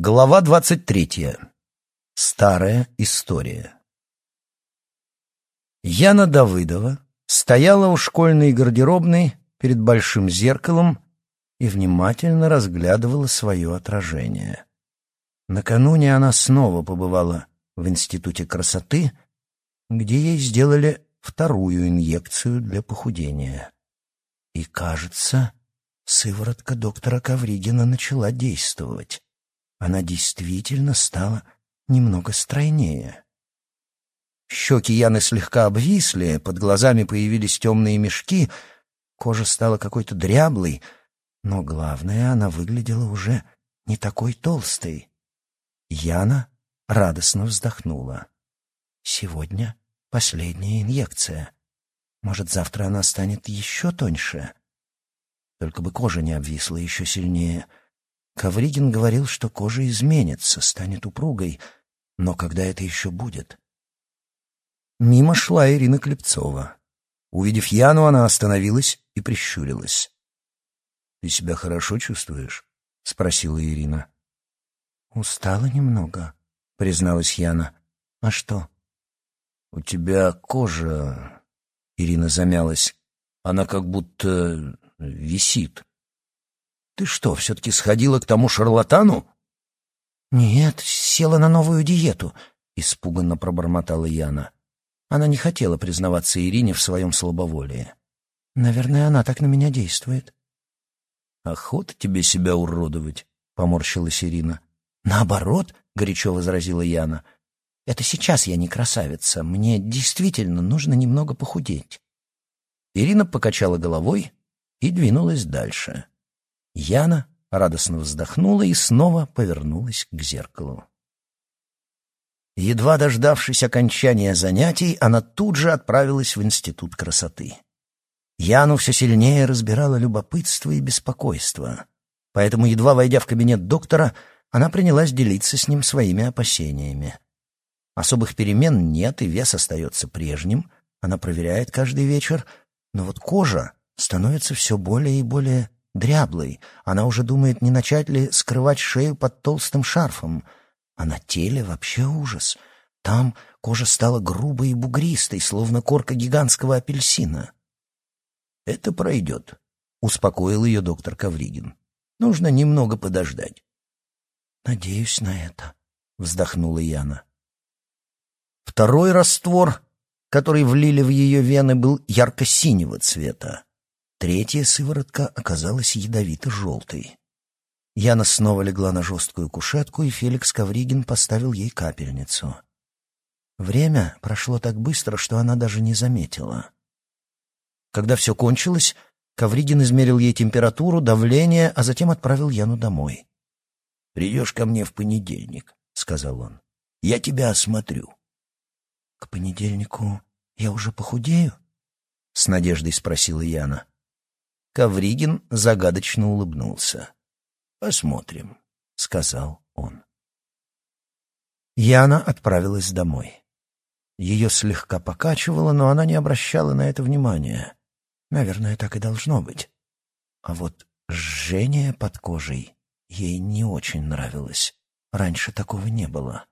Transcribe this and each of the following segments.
Глава двадцать третья. Старая история. Яна Давыдова стояла у школьной гардеробной перед большим зеркалом и внимательно разглядывала свое отражение. Накануне она снова побывала в Институте красоты, где ей сделали вторую инъекцию для похудения. И, кажется, сыворотка доктора Ковригина начала действовать она действительно стала немного стройнее. Щеки Яны слегка обвисли, под глазами появились темные мешки, кожа стала какой-то дряблой, но главное, она выглядела уже не такой толстой. Яна радостно вздохнула. Сегодня последняя инъекция. Может, завтра она станет еще тоньше? Только бы кожа не обвисла еще сильнее — Ковригин говорил, что кожа изменится, станет упругой, но когда это еще будет? Мимо шла Ирина Клепцова. Увидев Яну, она остановилась и прищурилась. — Ты себя хорошо чувствуешь? — спросила Ирина. — Устала немного, — призналась Яна. — А что? — У тебя кожа... Ирина замялась. Она как будто висит. Ты что, все-таки сходила к тому шарлатану? Нет, села на новую диету, испуганно пробормотала Яна. Она не хотела признаваться Ирине в своем слабоволии. Наверное, она так на меня действует. Охота тебе себя уродовать, поморщилась Ирина. Наоборот, горячо возразила Яна. Это сейчас я не красавица, мне действительно нужно немного похудеть. Ирина покачала головой и двинулась дальше. Яна радостно вздохнула и снова повернулась к зеркалу. Едва дождавшись окончания занятий, она тут же отправилась в Институт красоты. Яну все сильнее разбирало любопытство и беспокойство, поэтому, едва войдя в кабинет доктора, она принялась делиться с ним своими опасениями. Особых перемен нет, и вес остается прежним, она проверяет каждый вечер, но вот кожа становится все более и более дряблой. Она уже думает, не начать ли скрывать шею под толстым шарфом. А на теле вообще ужас. Там кожа стала грубой и бугристой, словно корка гигантского апельсина. «Это пройдет», — успокоил ее доктор Ковригин. «Нужно немного подождать». «Надеюсь на это», — вздохнула Яна. Второй раствор, который влили в ее вены, был ярко-синего цвета. Третья сыворотка оказалась ядовито-желтой. Яна снова легла на жесткую кушетку, и Феликс Ковригин поставил ей капельницу. Время прошло так быстро, что она даже не заметила. Когда все кончилось, Ковригин измерил ей температуру, давление, а затем отправил Яну домой. «Придешь ко мне в понедельник», — сказал он. «Я тебя осмотрю». «К понедельнику я уже похудею?» — с надеждой спросила Яна. Ковригин загадочно улыбнулся. «Посмотрим», — сказал он. Яна отправилась домой. Ее слегка покачивало, но она не обращала на это внимания. Наверное, так и должно быть. А вот жжение под кожей ей не очень нравилось. Раньше такого не было.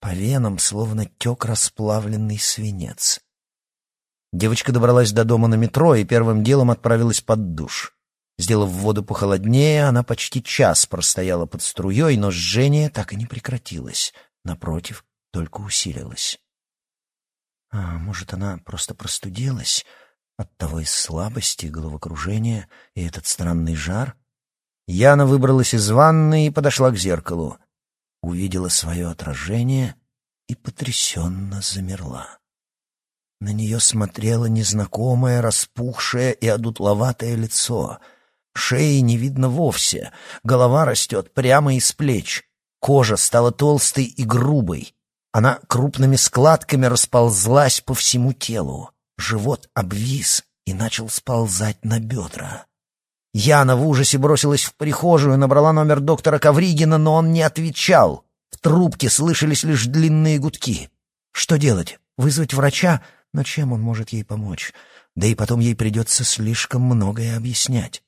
По венам словно тек расплавленный свинец. Девочка добралась до дома на метро и первым делом отправилась под душ. Сделав воду похолоднее, она почти час простояла под струей, но жжение так и не прекратилось. Напротив, только усилилось. А может, она просто простудилась от того и слабости, головокружения и этот странный жар? Яна выбралась из ванны и подошла к зеркалу. Увидела свое отражение и потрясенно замерла. На нее смотрело незнакомое, распухшее и одутловатое лицо. Шеи не видно вовсе, голова растет прямо из плеч. Кожа стала толстой и грубой. Она крупными складками расползлась по всему телу. Живот обвис и начал сползать на бедра. Яна в ужасе бросилась в прихожую, набрала номер доктора Ковригина, но он не отвечал. В трубке слышались лишь длинные гудки. Что делать? Вызвать врача? Но чем он может ей помочь? Да и потом ей придется слишком многое объяснять.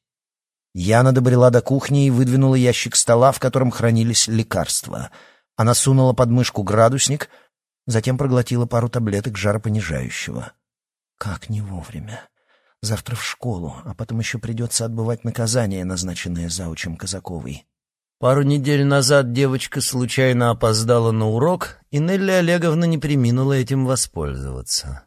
Яна добрела до кухни и выдвинула ящик стола, в котором хранились лекарства. Она сунула под мышку градусник, затем проглотила пару таблеток жаропонижающего. Как не вовремя. Завтра в школу, а потом еще придется отбывать наказание, назначенное заучем Казаковой. Пару недель назад девочка случайно опоздала на урок, и Нелли Олеговна не приминула этим воспользоваться.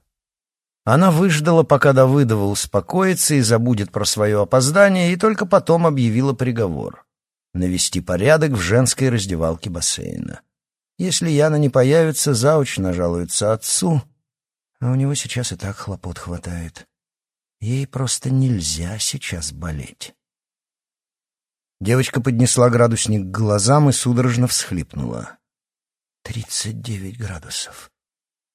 Она выждала, пока Давыдова успокоится и забудет про свое опоздание, и только потом объявила приговор — навести порядок в женской раздевалке бассейна. Если Яна не появится, зауч нажалуется отцу, а у него сейчас и так хлопот хватает. Ей просто нельзя сейчас болеть. Девочка поднесла градусник к глазам и судорожно всхлипнула. «Тридцать девять градусов».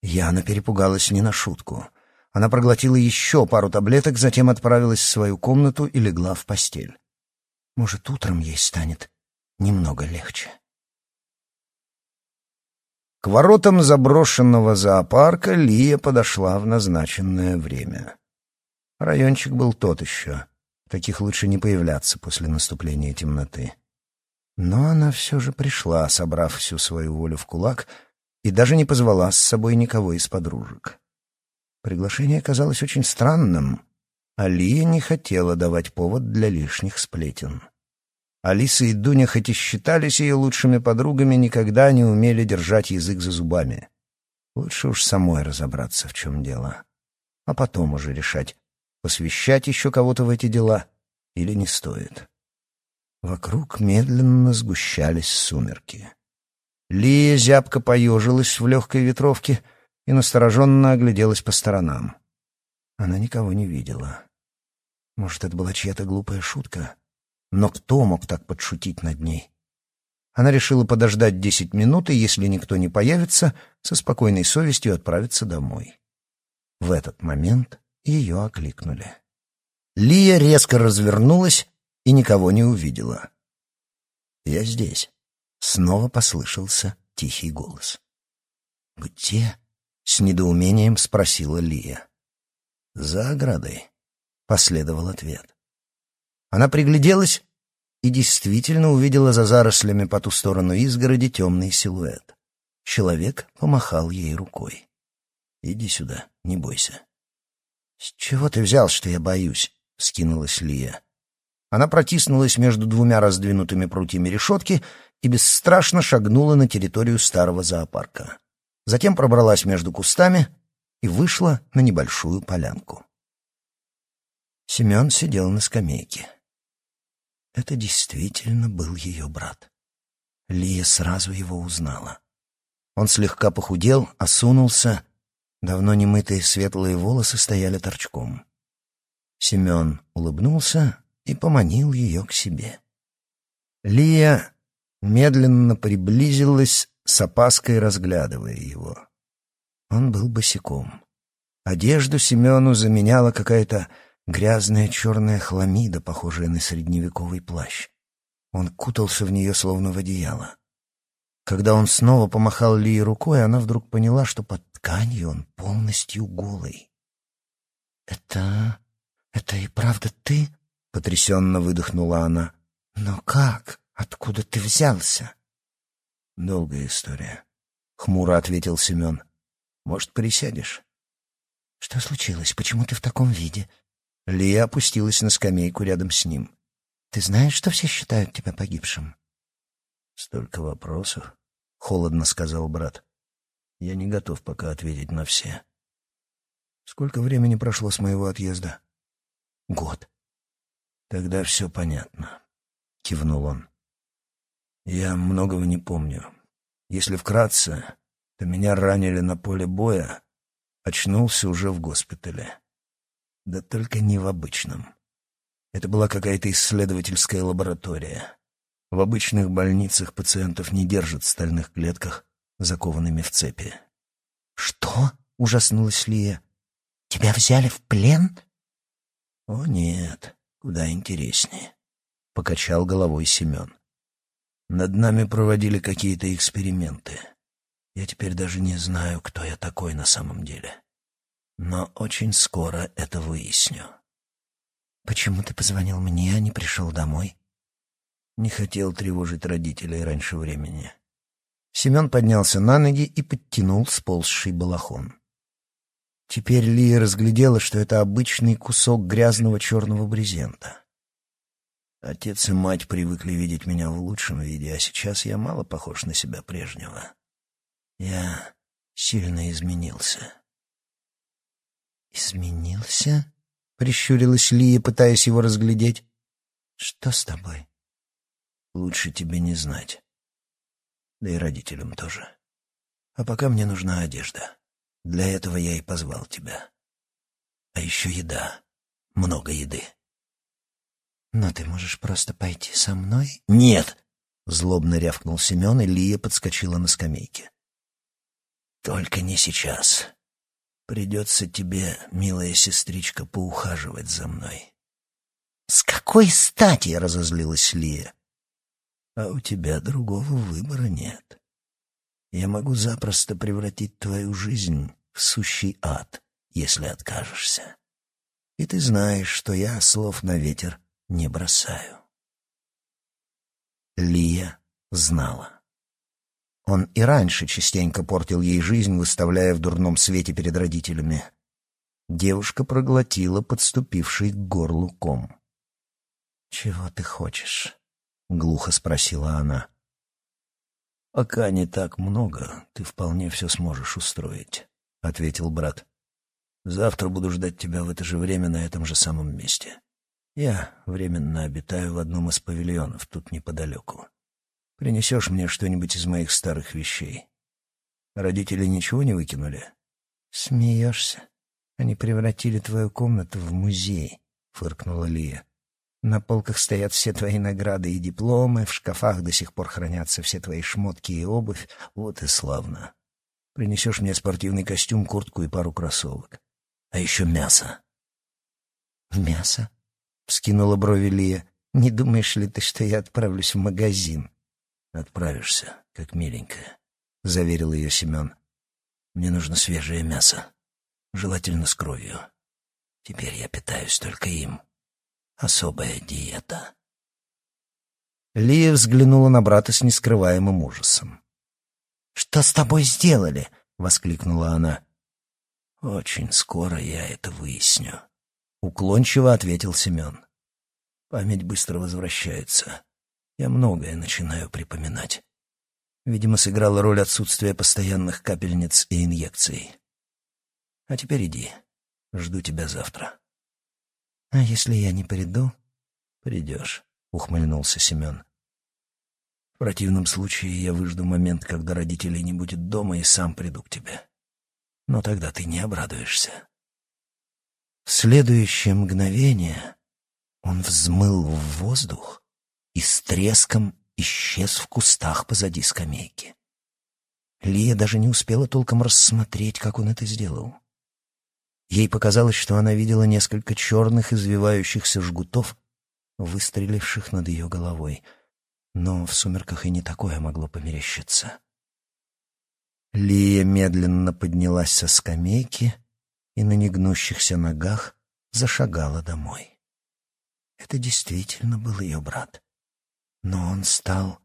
Яна перепугалась не на шутку. Она проглотила еще пару таблеток, затем отправилась в свою комнату и легла в постель. Может, утром ей станет немного легче. К воротам заброшенного зоопарка Лия подошла в назначенное время. Райончик был тот еще. Таких лучше не появляться после наступления темноты. Но она все же пришла, собрав всю свою волю в кулак, и даже не позвала с собой никого из подружек. Приглашение казалось очень странным. Алия не хотела давать повод для лишних сплетен. Алиса и Дуня, хоть и считались ее лучшими подругами, никогда не умели держать язык за зубами. Лучше уж самой разобраться, в чем дело. А потом уже решать, посвящать еще кого-то в эти дела или не стоит. Вокруг медленно сгущались сумерки. Лия зябко поежилась в легкой ветровке — и настороженно огляделась по сторонам. Она никого не видела. Может, это была чья-то глупая шутка? Но кто мог так подшутить над ней? Она решила подождать десять минут и, если никто не появится, со спокойной совестью отправиться домой. В этот момент ее окликнули. Лия резко развернулась и никого не увидела. «Я здесь», — снова послышался тихий голос. «Где?» — с недоумением спросила Лия. «За оградой», — последовал ответ. Она пригляделась и действительно увидела за зарослями по ту сторону изгороди темный силуэт. Человек помахал ей рукой. «Иди сюда, не бойся». «С чего ты взял, что я боюсь?» — скинулась Лия. Она протиснулась между двумя раздвинутыми прутьями решетки и бесстрашно шагнула на территорию старого зоопарка затем пробралась между кустами и вышла на небольшую полянку. Семен сидел на скамейке. Это действительно был ее брат. Лия сразу его узнала. Он слегка похудел, осунулся, давно немытые светлые волосы стояли торчком. Семен улыбнулся и поманил ее к себе. Лия медленно приблизилась с опаской разглядывая его. Он был босиком. Одежду Семену заменяла какая-то грязная черная хламида, похожая на средневековый плащ. Он кутался в нее, словно в одеяло. Когда он снова помахал Лии рукой, она вдруг поняла, что под тканью он полностью голый. «Это... это и правда ты?» — потрясенно выдохнула она. «Но как? Откуда ты взялся?» «Долгая история», — хмуро ответил Семен. «Может, присядешь?» «Что случилось? Почему ты в таком виде?» Лия опустилась на скамейку рядом с ним. «Ты знаешь, что все считают тебя погибшим?» «Столько вопросов», — холодно сказал брат. «Я не готов пока ответить на все». «Сколько времени прошло с моего отъезда?» «Год». «Тогда все понятно», — кивнул он. Я многого не помню. Если вкратце, то меня ранили на поле боя, очнулся уже в госпитале. Да только не в обычном. Это была какая-то исследовательская лаборатория. В обычных больницах пациентов не держат в стальных клетках, закованными в цепи. «Что?» — ужаснулась Лия. «Тебя взяли в плен?» «О, нет, куда интереснее», — покачал головой Семен. Над нами проводили какие-то эксперименты. Я теперь даже не знаю, кто я такой на самом деле. Но очень скоро это выясню. «Почему ты позвонил мне, а не пришел домой?» Не хотел тревожить родителей раньше времени. Семен поднялся на ноги и подтянул сползший балахон. Теперь Лия разглядела, что это обычный кусок грязного черного брезента. Отец и мать привыкли видеть меня в лучшем виде, а сейчас я мало похож на себя прежнего. Я сильно изменился. «Изменился?» — прищурилась Лия, пытаясь его разглядеть. «Что с тобой?» «Лучше тебе не знать. Да и родителям тоже. А пока мне нужна одежда. Для этого я и позвал тебя. А еще еда. Много еды». «Но ты можешь просто пойти со мной?» «Нет!» — злобно рявкнул Семен, и Лия подскочила на скамейке. «Только не сейчас. Придется тебе, милая сестричка, поухаживать за мной. — С какой стати? — разозлилась Лия. — А у тебя другого выбора нет. Я могу запросто превратить твою жизнь в сущий ад, если откажешься. И ты знаешь, что я слов на ветер не бросаю. Лия знала. Он и раньше частенько портил ей жизнь, выставляя в дурном свете перед родителями. Девушка проглотила подступивший к горлу ком. «Чего ты хочешь?» — глухо спросила она. «Пока не так много, ты вполне все сможешь устроить», — ответил брат. «Завтра буду ждать тебя в это же время на этом же самом месте. Я временно обитаю в одном из павильонов тут неподалеку. Принесешь мне что-нибудь из моих старых вещей. Родители ничего не выкинули? Смеешься? Они превратили твою комнату в музей, фыркнула Лия. На полках стоят все твои награды и дипломы, в шкафах до сих пор хранятся все твои шмотки и обувь. Вот и славно. Принесешь мне спортивный костюм, куртку и пару кроссовок. А еще мясо. Мясо? Вскинула брови Лия. Не думаешь ли ты, что я отправлюсь в магазин? «Отправишься, как миленькая», — заверил ее Семен. «Мне нужно свежее мясо, желательно с кровью. Теперь я питаюсь только им. Особая диета». Лия взглянула на брата с нескрываемым ужасом. «Что с тобой сделали?» — воскликнула она. «Очень скоро я это выясню», — уклончиво ответил Семен. «Память быстро возвращается. Я многое начинаю припоминать. Видимо, сыграла роль отсутствия постоянных капельниц и инъекций. А теперь иди. Жду тебя завтра. А если я не приду? Придешь, ухмыльнулся Семен. В противном случае я выжду момент, когда родителей не будет дома, и сам приду к тебе. Но тогда ты не обрадуешься. В следующее мгновение он взмыл в воздух, и с треском исчез в кустах позади скамейки. Лия даже не успела толком рассмотреть, как он это сделал. Ей показалось, что она видела несколько черных извивающихся жгутов, выстреливших над ее головой. Но в сумерках и не такое могло померещиться. Лия медленно поднялась со скамейки и на негнущихся ногах зашагала домой. Это действительно был ее брат но он стал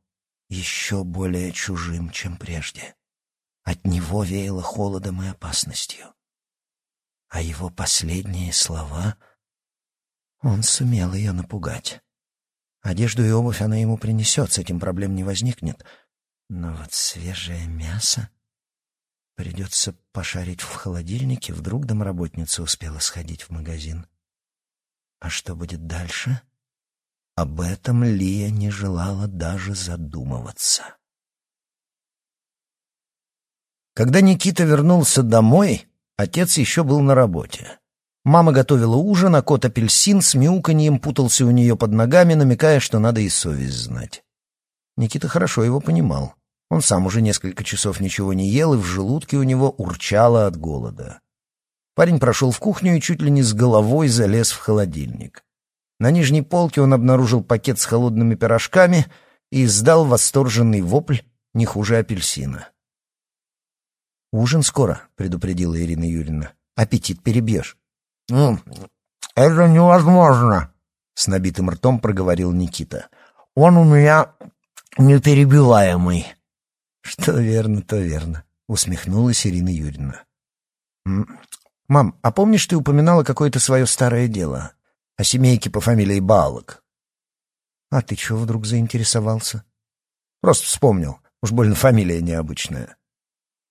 еще более чужим, чем прежде. От него веяло холодом и опасностью. А его последние слова... Он сумел ее напугать. Одежду и обувь она ему принесет, с этим проблем не возникнет. Но вот свежее мясо... Придется пошарить в холодильнике, вдруг домработница успела сходить в магазин. А что будет дальше? Об этом Лия не желала даже задумываться. Когда Никита вернулся домой, отец еще был на работе. Мама готовила ужин, а кот-апельсин с мяуканьем путался у нее под ногами, намекая, что надо и совесть знать. Никита хорошо его понимал. Он сам уже несколько часов ничего не ел, и в желудке у него урчало от голода. Парень прошел в кухню и чуть ли не с головой залез в холодильник. На нижней полке он обнаружил пакет с холодными пирожками и издал восторженный вопль не хуже апельсина. «Ужин скоро», — предупредила Ирина Юрьевна. «Аппетит перебьешь». «Ну, это невозможно!» — с набитым ртом проговорил Никита. «Он у меня неперебиваемый». «Что верно, то верно», — усмехнулась Ирина Юрьевна. «Мам, а помнишь, ты упоминала какое-то свое старое дело? О семейке по фамилии Балок?» «А ты чего вдруг заинтересовался?» «Просто вспомнил. Уж больно фамилия необычная».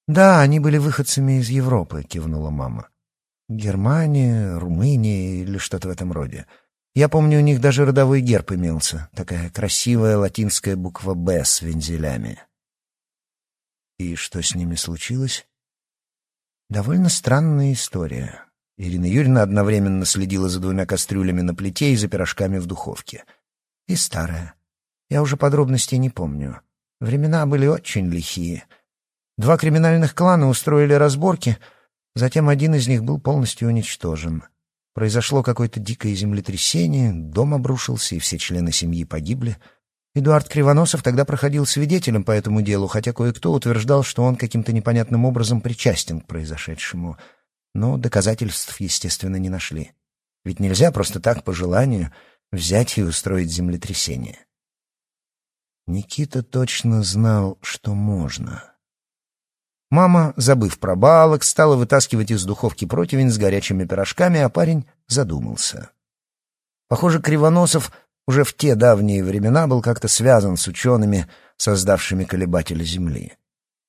«Да, они были выходцами из Европы», — кивнула мама. «Германия, Румыния или что-то в этом роде. Я помню, у них даже родовой герб имелся. Такая красивая латинская буква «Б» с вензелями». И что с ними случилось? Довольно странная история. Ирина Юрьевна одновременно следила за двумя кастрюлями на плите и за пирожками в духовке. И старая. Я уже подробностей не помню. Времена были очень лихие. Два криминальных клана устроили разборки, затем один из них был полностью уничтожен. Произошло какое-то дикое землетрясение, дом обрушился, и все члены семьи погибли. Эдуард Кривоносов тогда проходил свидетелем по этому делу, хотя кое-кто утверждал, что он каким-то непонятным образом причастен к произошедшему. Но доказательств, естественно, не нашли. Ведь нельзя просто так, по желанию, взять и устроить землетрясение. Никита точно знал, что можно. Мама, забыв про балок, стала вытаскивать из духовки противень с горячими пирожками, а парень задумался. Похоже, Кривоносов уже в те давние времена был как-то связан с учеными, создавшими колебатели Земли.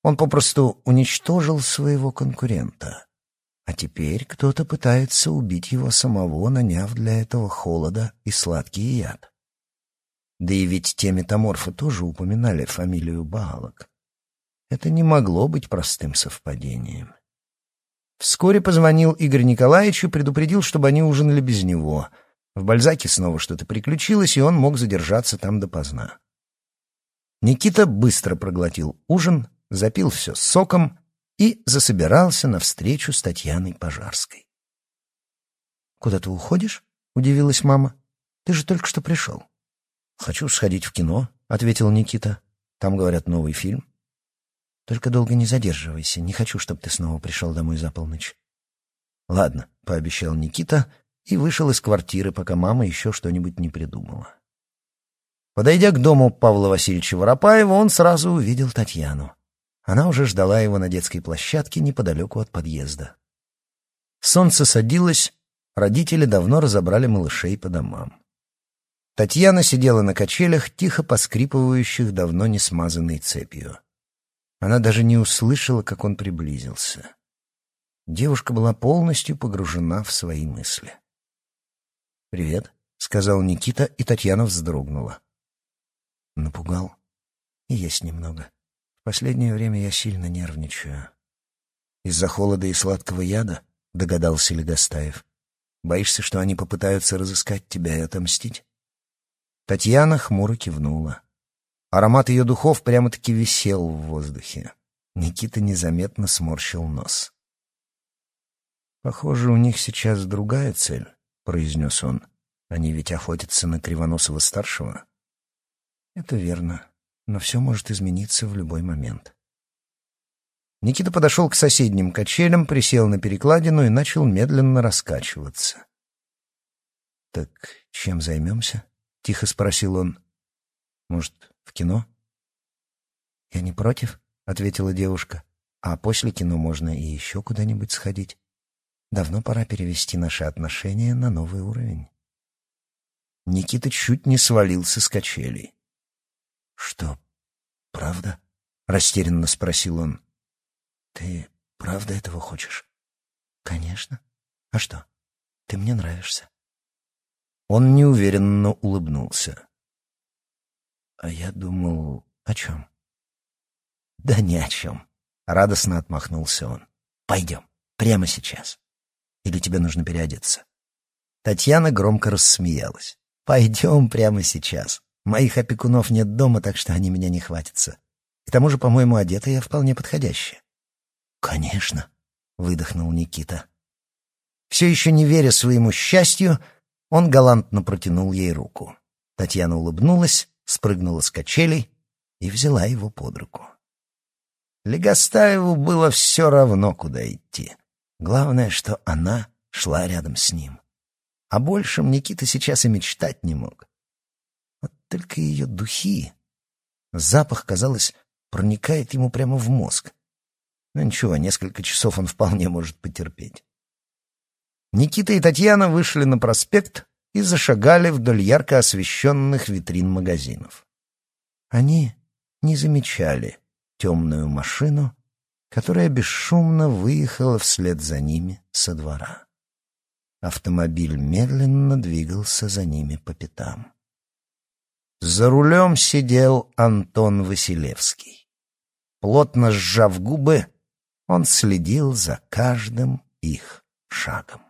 Он попросту уничтожил своего конкурента. А теперь кто-то пытается убить его самого, наняв для этого холода и сладкий яд. Да и ведь те метаморфы тоже упоминали фамилию Баалок. Это не могло быть простым совпадением. Вскоре позвонил Игорь Николаевич и предупредил, чтобы они ужинали без него. В Бальзаке снова что-то приключилось, и он мог задержаться там допоздна. Никита быстро проглотил ужин, запил все соком и засобирался на встречу с Татьяной Пожарской. «Куда ты уходишь?» — удивилась мама. «Ты же только что пришел». «Хочу сходить в кино», — ответил Никита. «Там, говорят, новый фильм». «Только долго не задерживайся. Не хочу, чтобы ты снова пришел домой за полночь». «Ладно», — пообещал Никита и вышел из квартиры, пока мама еще что-нибудь не придумала. Подойдя к дому Павла Васильевича Воропаева, он сразу увидел Татьяну. Она уже ждала его на детской площадке неподалеку от подъезда. Солнце садилось, родители давно разобрали малышей по домам. Татьяна сидела на качелях, тихо поскрипывающих давно не смазанной цепью. Она даже не услышала, как он приблизился. Девушка была полностью погружена в свои мысли. «Привет», — сказал Никита, и Татьяна вздрогнула. Напугал. Есть немного. В последнее время я сильно нервничаю. Из-за холода и сладкого яда, догадался Легостаев. Боишься, что они попытаются разыскать тебя и отомстить? Татьяна хмуро кивнула. Аромат ее духов прямо-таки висел в воздухе. Никита незаметно сморщил нос. «Похоже, у них сейчас другая цель», — произнес он. «Они ведь охотятся на Кривоносова-старшего». «Это верно, но все может измениться в любой момент». Никита подошел к соседним качелям, присел на перекладину и начал медленно раскачиваться. «Так чем займемся?» — тихо спросил он. «Может, в кино?» «Я не против», — ответила девушка. «А после кино можно и еще куда-нибудь сходить. Давно пора перевести наши отношения на новый уровень». Никита чуть не свалился с качелей. «Что, правда?» — растерянно спросил он. «Ты правда этого хочешь?» «Конечно. А что? Ты мне нравишься». Он неуверенно улыбнулся. «А я думал, о чем?» «Да ни о чем», — радостно отмахнулся он. «Пойдем, прямо сейчас. Или тебе нужно переодеться?» Татьяна громко рассмеялась. «Пойдем прямо сейчас. Моих опекунов нет дома, так что они меня не хватятся. К тому же, по-моему, одета я вполне подходящая». «Конечно», — выдохнул Никита. Все еще не веря своему счастью, он галантно протянул ей руку. Татьяна улыбнулась, спрыгнула с качелей и взяла его под руку. Легостаеву было все равно, куда идти. Главное, что она шла рядом с ним. О большем Никита сейчас и мечтать не мог. Вот только ее духи... Запах, казалось, проникает ему прямо в мозг. Но ничего, несколько часов он вполне может потерпеть. Никита и Татьяна вышли на проспект и зашагали вдоль ярко освещенных витрин магазинов. Они не замечали темную машину, которая бесшумно выехала вслед за ними со двора. Автомобиль медленно двигался за ними по пятам. За рулем сидел Антон Василевский. Плотно сжав губы, он следил за каждым их шагом.